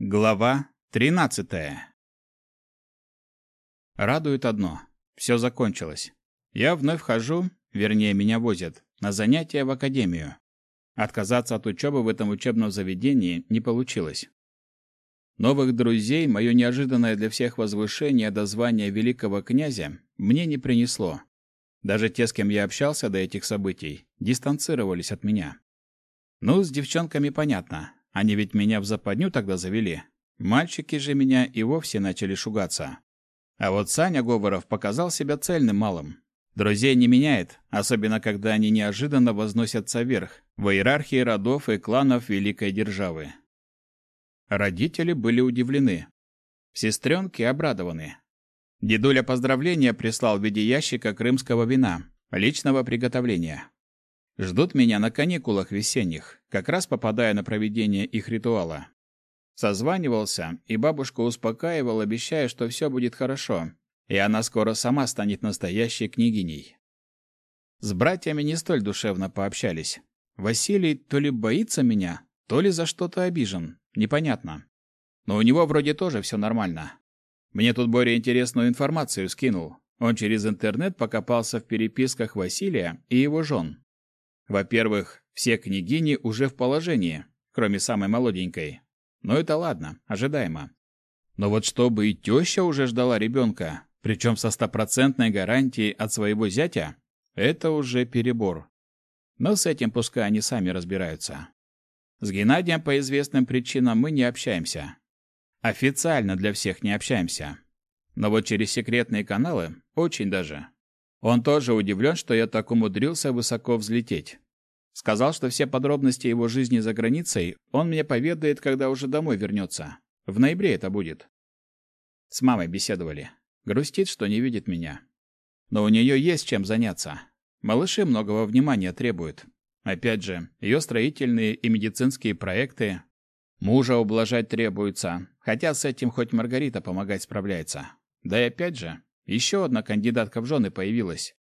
Глава 13. Радует одно. Все закончилось. Я вновь хожу, вернее, меня возят, на занятия в академию. Отказаться от учебы в этом учебном заведении не получилось. Новых друзей мое неожиданное для всех возвышение до звания великого князя мне не принесло. Даже те, с кем я общался до этих событий, дистанцировались от меня. Ну, с девчонками понятно. Они ведь меня в западню тогда завели. Мальчики же меня и вовсе начали шугаться. А вот Саня Говоров показал себя цельным малым. Друзей не меняет, особенно когда они неожиданно возносятся вверх, в иерархии родов и кланов великой державы. Родители были удивлены. Сестренки обрадованы. Дедуля поздравления прислал в виде ящика крымского вина, личного приготовления. Ждут меня на каникулах весенних, как раз попадая на проведение их ритуала. Созванивался, и бабушка успокаивал, обещая, что все будет хорошо, и она скоро сама станет настоящей княгиней. С братьями не столь душевно пообщались. Василий то ли боится меня, то ли за что-то обижен, непонятно. Но у него вроде тоже все нормально. Мне тут Боря интересную информацию скинул. Он через интернет покопался в переписках Василия и его жен. Во-первых, все княгини уже в положении, кроме самой молоденькой. Но это ладно, ожидаемо. Но вот чтобы и теща уже ждала ребенка, причем со стопроцентной гарантией от своего зятя, это уже перебор. Но с этим пускай они сами разбираются. С Геннадием по известным причинам мы не общаемся. Официально для всех не общаемся. Но вот через секретные каналы очень даже. Он тоже удивлен, что я так умудрился высоко взлететь. Сказал, что все подробности его жизни за границей он мне поведает, когда уже домой вернется. В ноябре это будет. С мамой беседовали. Грустит, что не видит меня. Но у нее есть чем заняться. Малыши многого внимания требуют. Опять же, ее строительные и медицинские проекты. Мужа ублажать требуется, хотя с этим хоть Маргарита помогать справляется. Да и опять же, еще одна кандидатка в жены появилась.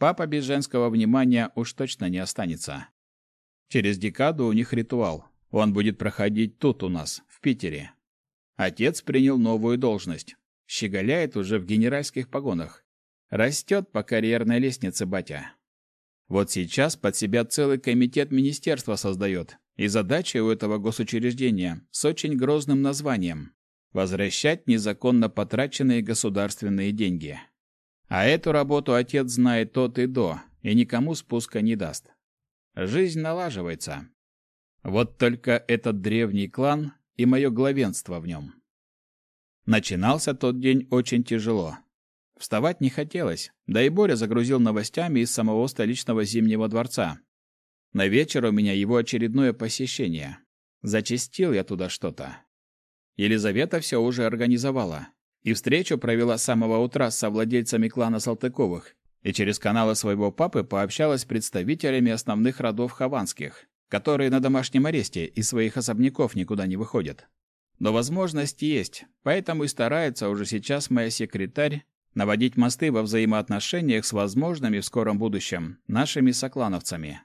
Папа без женского внимания уж точно не останется. Через декаду у них ритуал. Он будет проходить тут у нас, в Питере. Отец принял новую должность. Щеголяет уже в генеральских погонах. Растет по карьерной лестнице батя. Вот сейчас под себя целый комитет министерства создает. И задача у этого госучреждения с очень грозным названием возвращать незаконно потраченные государственные деньги. А эту работу отец знает тот и до, и никому спуска не даст. Жизнь налаживается. Вот только этот древний клан и мое главенство в нем. Начинался тот день очень тяжело. Вставать не хотелось, да и Боря загрузил новостями из самого столичного Зимнего дворца. На вечер у меня его очередное посещение. Зачастил я туда что-то. Елизавета все уже организовала. И встречу провела с самого утра со владельцами клана Салтыковых. И через каналы своего папы пообщалась с представителями основных родов хованских, которые на домашнем аресте из своих особняков никуда не выходят. Но возможность есть, поэтому и старается уже сейчас моя секретарь наводить мосты во взаимоотношениях с возможными в скором будущем нашими соклановцами.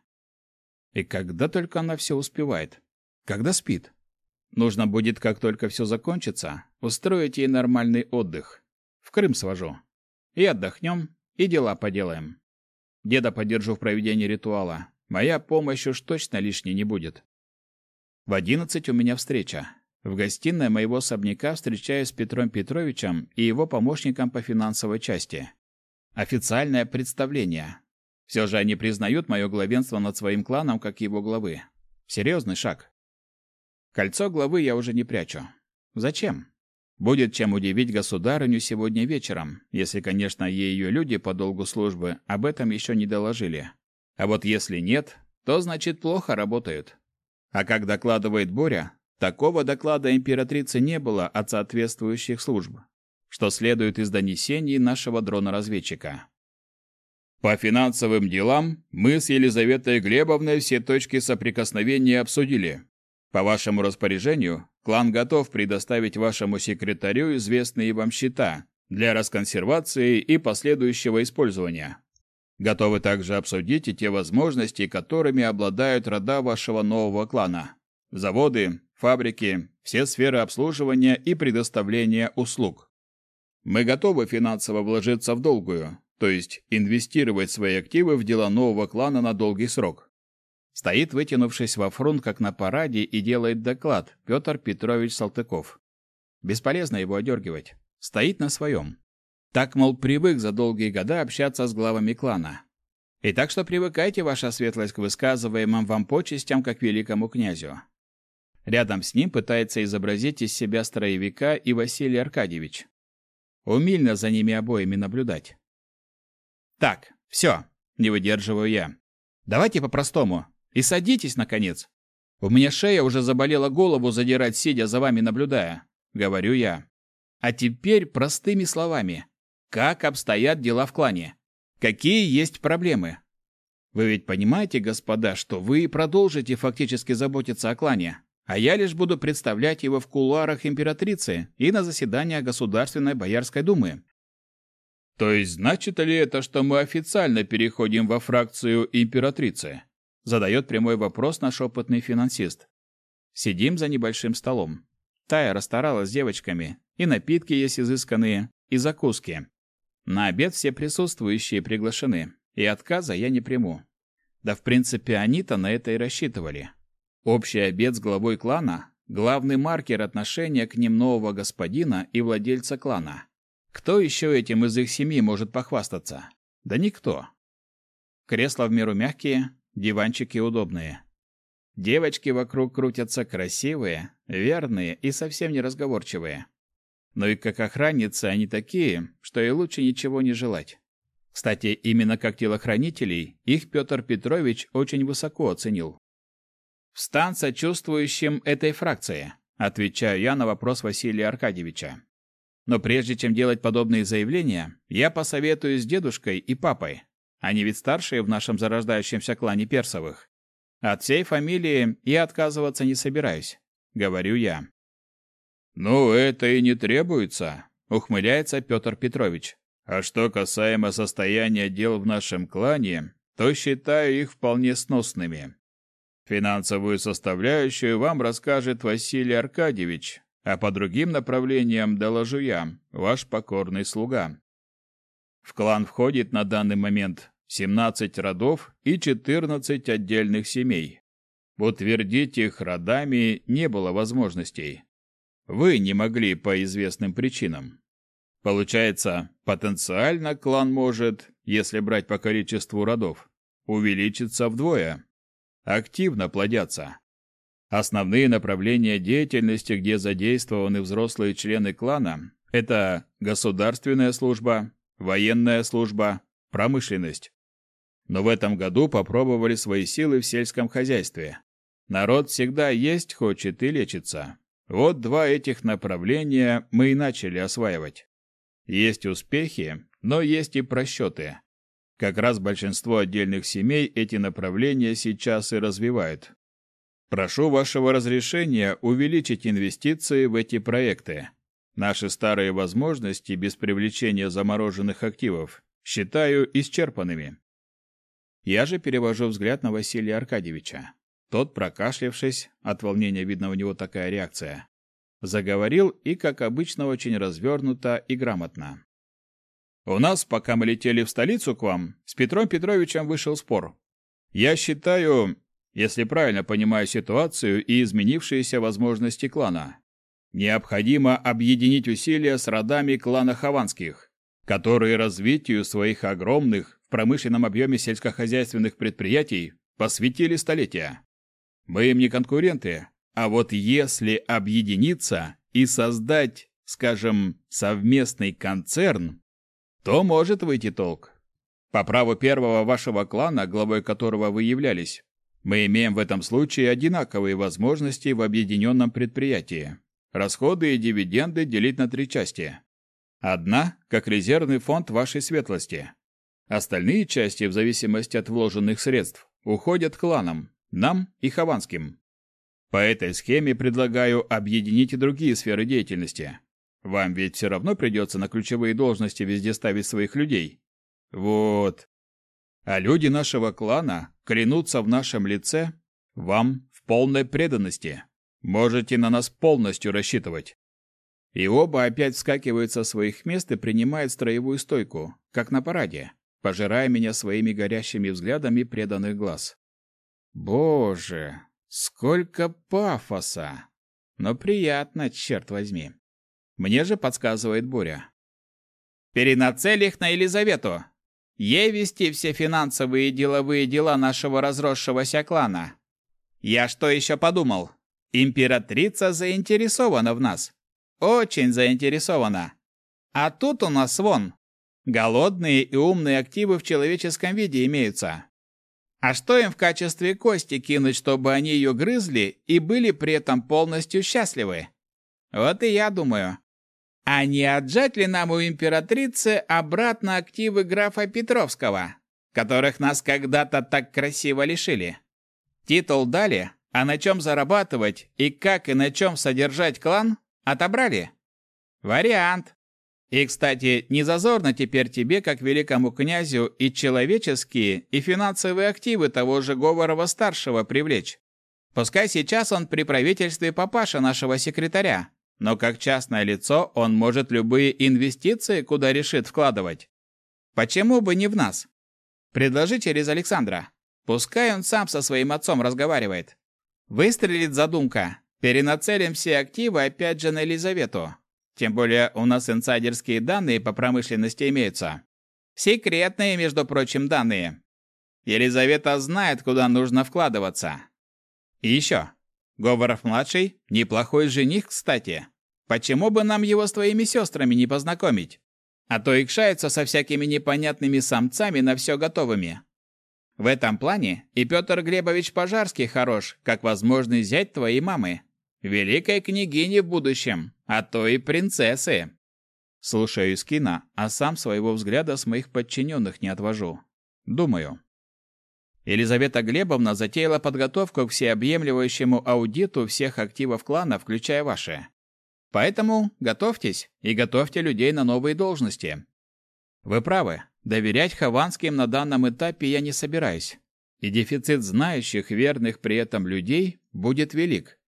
И когда только она все успевает? Когда спит? Нужно будет, как только все закончится, устроить ей нормальный отдых. В Крым свожу. И отдохнем, и дела поделаем. Деда поддержу в проведении ритуала. Моя помощь уж точно лишней не будет. В одиннадцать у меня встреча. В гостиной моего особняка встречаюсь с Петром Петровичем и его помощником по финансовой части. Официальное представление. Все же они признают мое главенство над своим кланом как его главы. Серьезный шаг. Кольцо главы я уже не прячу. Зачем? Будет чем удивить государыню сегодня вечером, если, конечно, ей ее люди по долгу службы об этом еще не доложили. А вот если нет, то значит плохо работают. А как докладывает Боря, такого доклада императрицы не было от соответствующих служб, что следует из донесений нашего дрона-разведчика. По финансовым делам мы с Елизаветой Глебовной все точки соприкосновения обсудили. По вашему распоряжению, клан готов предоставить вашему секретарю известные вам счета для расконсервации и последующего использования. Готовы также обсудить и те возможности, которыми обладают рода вашего нового клана. Заводы, фабрики, все сферы обслуживания и предоставления услуг. Мы готовы финансово вложиться в долгую, то есть инвестировать свои активы в дела нового клана на долгий срок. Стоит, вытянувшись во фронт, как на параде, и делает доклад Петр Петрович Салтыков. Бесполезно его одергивать. Стоит на своем. Так, мол, привык за долгие года общаться с главами клана. И так что привыкайте, ваша светлость, к высказываемым вам почестям, как великому князю. Рядом с ним пытается изобразить из себя строевика и Василий Аркадьевич. Умильно за ними обоими наблюдать. Так, все, не выдерживаю я. Давайте по-простому. И садитесь, наконец. У меня шея уже заболела голову задирать, сидя за вами наблюдая. Говорю я. А теперь простыми словами. Как обстоят дела в клане? Какие есть проблемы? Вы ведь понимаете, господа, что вы продолжите фактически заботиться о клане, а я лишь буду представлять его в кулуарах императрицы и на заседаниях Государственной Боярской думы. То есть значит ли это, что мы официально переходим во фракцию императрицы? Задает прямой вопрос наш опытный финансист. Сидим за небольшим столом. Тая расстаралась с девочками, и напитки есть изысканные, и закуски. На обед все присутствующие приглашены, и отказа я не приму. Да в принципе они-то на это и рассчитывали. Общий обед с главой клана – главный маркер отношения к ним нового господина и владельца клана. Кто еще этим из их семьи может похвастаться? Да никто. Кресла в меру мягкие, диванчики удобные. Девочки вокруг крутятся красивые, верные и совсем неразговорчивые. Но и как охранницы они такие, что и лучше ничего не желать. Кстати, именно как телохранителей их Петр Петрович очень высоко оценил. «Встан сочувствующим этой фракции», отвечаю я на вопрос Василия Аркадьевича. Но прежде чем делать подобные заявления, я посоветую с дедушкой и папой. Они ведь старшие в нашем зарождающемся клане Персовых. От всей фамилии я отказываться не собираюсь, говорю я. «Ну, это и не требуется», — ухмыляется Петр Петрович. «А что касаемо состояния дел в нашем клане, то считаю их вполне сносными. Финансовую составляющую вам расскажет Василий Аркадьевич, а по другим направлениям доложу я, ваш покорный слуга. В клан входит на данный момент 17 родов и 14 отдельных семей. Утвердить их родами не было возможностей. Вы не могли по известным причинам. Получается, потенциально клан может, если брать по количеству родов, увеличиться вдвое. Активно плодятся. Основные направления деятельности, где задействованы взрослые члены клана, это государственная служба, военная служба, промышленность. Но в этом году попробовали свои силы в сельском хозяйстве. Народ всегда есть хочет и лечится. Вот два этих направления мы и начали осваивать. Есть успехи, но есть и просчеты. Как раз большинство отдельных семей эти направления сейчас и развивают. Прошу вашего разрешения увеличить инвестиции в эти проекты. Наши старые возможности без привлечения замороженных активов считаю исчерпанными. Я же перевожу взгляд на Василия Аркадьевича. Тот, прокашлявшись, от волнения видно у него такая реакция, заговорил и, как обычно, очень развернуто и грамотно. «У нас, пока мы летели в столицу к вам, с Петром Петровичем вышел спор. Я считаю, если правильно понимаю ситуацию и изменившиеся возможности клана, необходимо объединить усилия с родами клана Хованских, которые развитию своих огромных в промышленном объеме сельскохозяйственных предприятий посвятили столетия. Мы им не конкуренты, а вот если объединиться и создать, скажем, совместный концерн, то может выйти толк. По праву первого вашего клана, главой которого вы являлись, мы имеем в этом случае одинаковые возможности в объединенном предприятии. Расходы и дивиденды делить на три части. Одна – как резервный фонд вашей светлости. Остальные части, в зависимости от вложенных средств, уходят кланам, нам и Хованским. По этой схеме предлагаю объединить и другие сферы деятельности. Вам ведь все равно придется на ключевые должности везде ставить своих людей. Вот. А люди нашего клана клянутся в нашем лице вам в полной преданности. Можете на нас полностью рассчитывать. И оба опять вскакивают со своих мест и принимают строевую стойку, как на параде, пожирая меня своими горящими взглядами преданных глаз. Боже, сколько пафоса! Но приятно, черт возьми. Мне же подсказывает Боря. Перенацель их на Елизавету. Ей вести все финансовые и деловые дела нашего разросшегося клана. Я что еще подумал? Императрица заинтересована в нас. Очень заинтересована. А тут у нас вон голодные и умные активы в человеческом виде имеются. А что им в качестве кости кинуть, чтобы они ее грызли и были при этом полностью счастливы? Вот и я думаю. А не отжать ли нам у императрицы обратно активы графа Петровского, которых нас когда-то так красиво лишили? Титул дали, а на чем зарабатывать и как и на чем содержать клан Отобрали? Вариант. И, кстати, не зазорно теперь тебе, как великому князю, и человеческие, и финансовые активы того же Говорова-старшего привлечь. Пускай сейчас он при правительстве папаша нашего секретаря, но как частное лицо он может любые инвестиции, куда решит вкладывать. Почему бы не в нас? Предложи через Александра. Пускай он сам со своим отцом разговаривает. Выстрелит задумка, Перенацелим все активы опять же на Елизавету. Тем более у нас инсайдерские данные по промышленности имеются. Секретные, между прочим, данные. Елизавета знает, куда нужно вкладываться. И еще. Говоров-младший – неплохой жених, кстати. Почему бы нам его с твоими сестрами не познакомить? А то икшаются со всякими непонятными самцами на все готовыми. В этом плане и Петр Глебович Пожарский хорош, как возможный зять твоей мамы. Великой княгини в будущем, а то и принцессы. Слушаю Искина, а сам своего взгляда с моих подчиненных не отвожу. Думаю. Елизавета Глебовна затеяла подготовку к всеобъемлющему аудиту всех активов клана, включая ваши. Поэтому готовьтесь и готовьте людей на новые должности. Вы правы, Доверять Хованским на данном этапе я не собираюсь. И дефицит знающих, верных при этом людей будет велик.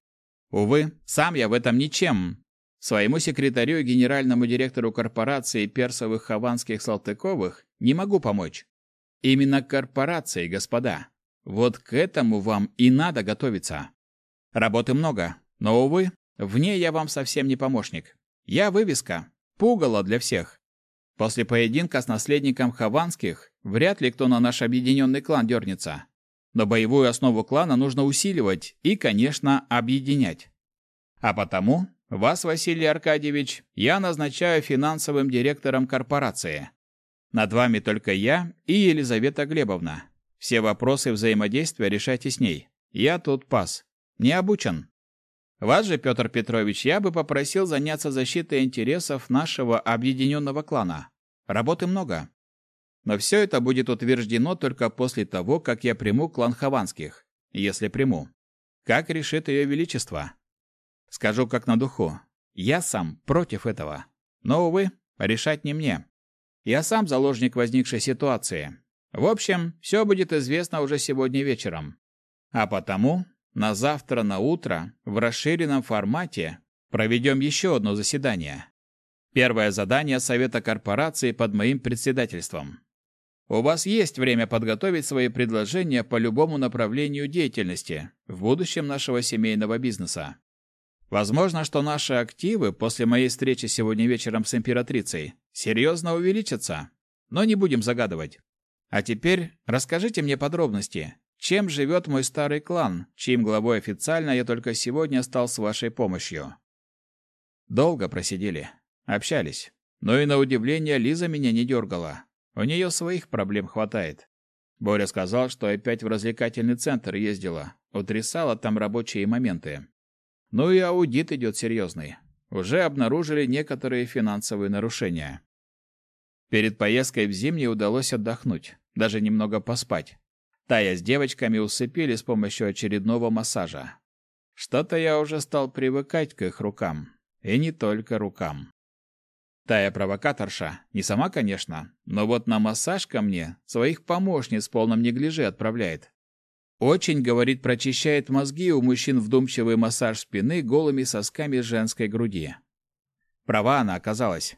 Увы, сам я в этом ничем. Своему секретарю и генеральному директору корпорации персовых Хованских Салтыковых не могу помочь. Именно корпорации, господа. Вот к этому вам и надо готовиться. Работы много, но, увы, в ней я вам совсем не помощник. Я вывеска, пугало для всех. После поединка с наследником Хованских вряд ли кто на наш объединенный клан дернется. Но боевую основу клана нужно усиливать и, конечно, объединять. А потому вас, Василий Аркадьевич, я назначаю финансовым директором корпорации. Над вами только я и Елизавета Глебовна. Все вопросы взаимодействия решайте с ней. Я тут пас. Не обучен. Вас же, Петр Петрович, я бы попросил заняться защитой интересов нашего объединенного клана. Работы много. Но все это будет утверждено только после того, как я приму клан Хованских, если приму. Как решит ее величество. Скажу как на духу. Я сам против этого. Но, увы, решать не мне. Я сам заложник возникшей ситуации. В общем, все будет известно уже сегодня вечером. А потому на завтра на утро в расширенном формате проведем еще одно заседание. Первое задание Совета корпорации под моим председательством. У вас есть время подготовить свои предложения по любому направлению деятельности в будущем нашего семейного бизнеса. Возможно, что наши активы после моей встречи сегодня вечером с императрицей серьезно увеличатся, но не будем загадывать. А теперь расскажите мне подробности, чем живет мой старый клан, чьим главой официально я только сегодня стал с вашей помощью? Долго просидели, общались. Но и на удивление Лиза меня не дергала. У нее своих проблем хватает. Боря сказал, что опять в развлекательный центр ездила, утрясала там рабочие моменты. Ну и аудит идет серьезный. Уже обнаружили некоторые финансовые нарушения. Перед поездкой в Зимний удалось отдохнуть, даже немного поспать. Тая с девочками усыпили с помощью очередного массажа. Что-то я уже стал привыкать к их рукам. И не только рукам. Тая провокаторша, не сама, конечно, но вот на массаж ко мне своих помощниц в полном неглиже отправляет. Очень, говорит, прочищает мозги у мужчин вдумчивый массаж спины голыми сосками женской груди. Права она оказалась.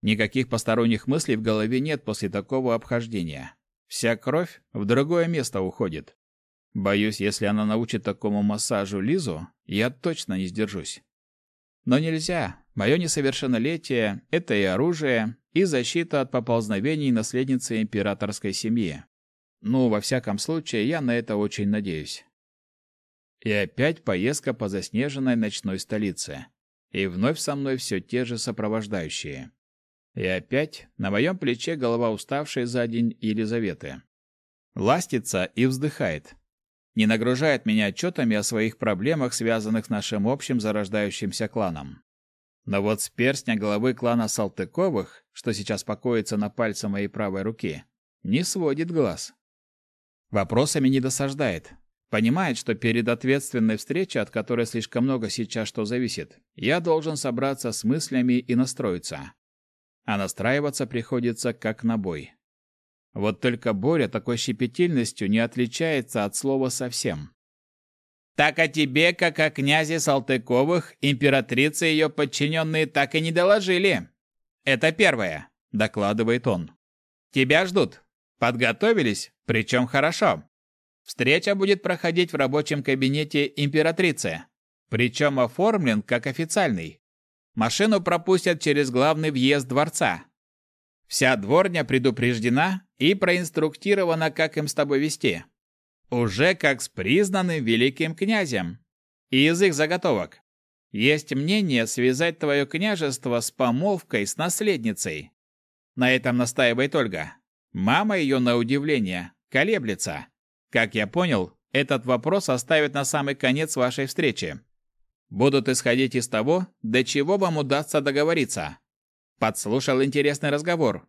Никаких посторонних мыслей в голове нет после такого обхождения. Вся кровь в другое место уходит. Боюсь, если она научит такому массажу Лизу, я точно не сдержусь. Но нельзя. Мое несовершеннолетие – это и оружие, и защита от поползновений наследницы императорской семьи. Ну, во всяком случае, я на это очень надеюсь. И опять поездка по заснеженной ночной столице. И вновь со мной все те же сопровождающие. И опять на моем плече голова уставшей за день Елизаветы. Ластится и вздыхает. Не нагружает меня отчетами о своих проблемах, связанных с нашим общим зарождающимся кланом. Но вот с перстня головы клана Салтыковых, что сейчас покоится на пальце моей правой руки, не сводит глаз. Вопросами не досаждает. Понимает, что перед ответственной встречей, от которой слишком много сейчас что зависит, я должен собраться с мыслями и настроиться а настраиваться приходится как на бой. Вот только Боря такой щепетильностью не отличается от слова совсем. «Так о тебе, как о князе Салтыковых, императрице и ее подчиненные так и не доложили. Это первое», — докладывает он. «Тебя ждут. Подготовились, причем хорошо. Встреча будет проходить в рабочем кабинете императрицы, причем оформлен как официальный. Машину пропустят через главный въезд дворца. Вся дворня предупреждена и проинструктирована, как им с тобой вести. Уже как с признанным великим князем. И из их заготовок. Есть мнение связать твое княжество с помолвкой с наследницей. На этом настаивает Ольга. Мама ее, на удивление, колеблется. Как я понял, этот вопрос оставит на самый конец вашей встречи. Будут исходить из того, до чего вам удастся договориться. Подслушал интересный разговор.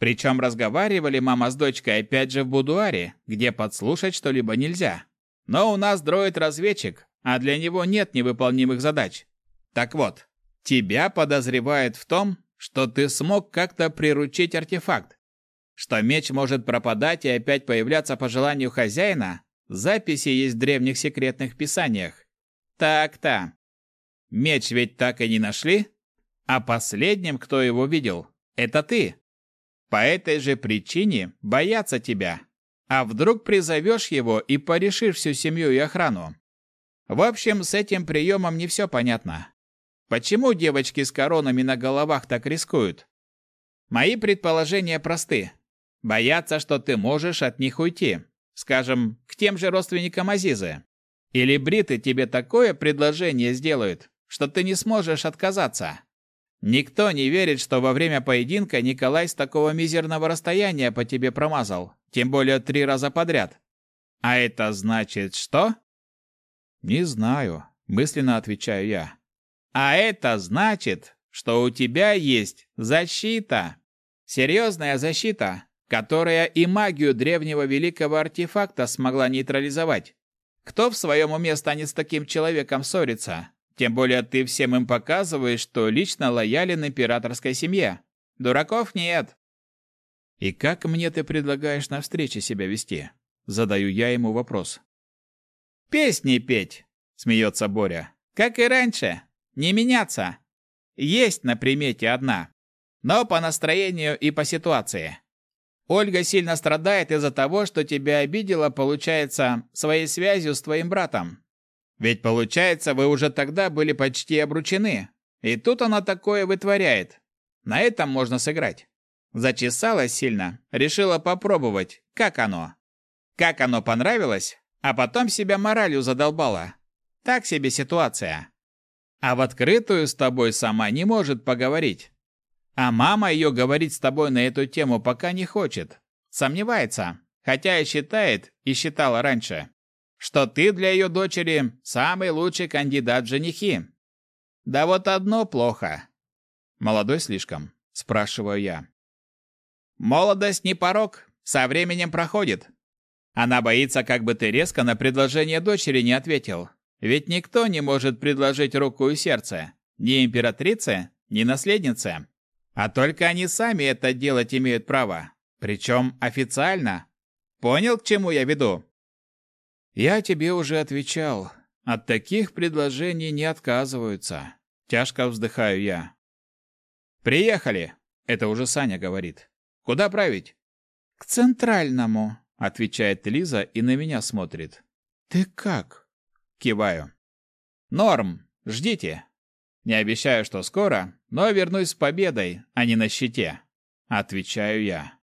Причем разговаривали мама с дочкой опять же в будуаре, где подслушать что-либо нельзя. Но у нас дроид-разведчик, а для него нет невыполнимых задач. Так вот, тебя подозревают в том, что ты смог как-то приручить артефакт. Что меч может пропадать и опять появляться по желанию хозяина, записи есть в древних секретных писаниях. Так-то. Меч ведь так и не нашли, а последним, кто его видел, это ты. По этой же причине боятся тебя. А вдруг призовешь его и порешишь всю семью и охрану? В общем, с этим приемом не все понятно. Почему девочки с коронами на головах так рискуют? Мои предположения просты. Боятся, что ты можешь от них уйти. Скажем, к тем же родственникам Азизы. Или бриты тебе такое предложение сделают, что ты не сможешь отказаться. Никто не верит, что во время поединка Николай с такого мизерного расстояния по тебе промазал, тем более три раза подряд. А это значит что? Не знаю, мысленно отвечаю я. А это значит, что у тебя есть защита. Серьезная защита, которая и магию древнего великого артефакта смогла нейтрализовать. Кто в своем уме станет с таким человеком ссориться? Тем более ты всем им показываешь, что лично лоялен императорской семье. Дураков нет. И как мне ты предлагаешь на встрече себя вести? Задаю я ему вопрос. Песни петь, смеется Боря. Как и раньше. Не меняться. Есть на примете одна. Но по настроению и по ситуации. Ольга сильно страдает из-за того, что тебя обидела, получается, своей связью с твоим братом. Ведь получается, вы уже тогда были почти обручены. И тут она такое вытворяет. На этом можно сыграть. Зачесалась сильно, решила попробовать, как оно. Как оно понравилось, а потом себя моралью задолбала. Так себе ситуация. А в открытую с тобой сама не может поговорить. А мама ее говорить с тобой на эту тему пока не хочет. Сомневается, хотя и считает, и считала раньше, что ты для ее дочери самый лучший кандидат в женихи. Да вот одно плохо. Молодой слишком, спрашиваю я. Молодость не порог, со временем проходит. Она боится, как бы ты резко на предложение дочери не ответил. Ведь никто не может предложить руку и сердце. Ни императрице, ни наследнице. А только они сами это делать имеют право. Причем официально. Понял, к чему я веду? Я тебе уже отвечал. От таких предложений не отказываются. Тяжко вздыхаю я. Приехали. Это уже Саня говорит. Куда править? К центральному, отвечает Лиза и на меня смотрит. Ты как? Киваю. Норм. Ждите. Не обещаю, что скоро, но вернусь с победой, а не на щите. Отвечаю я.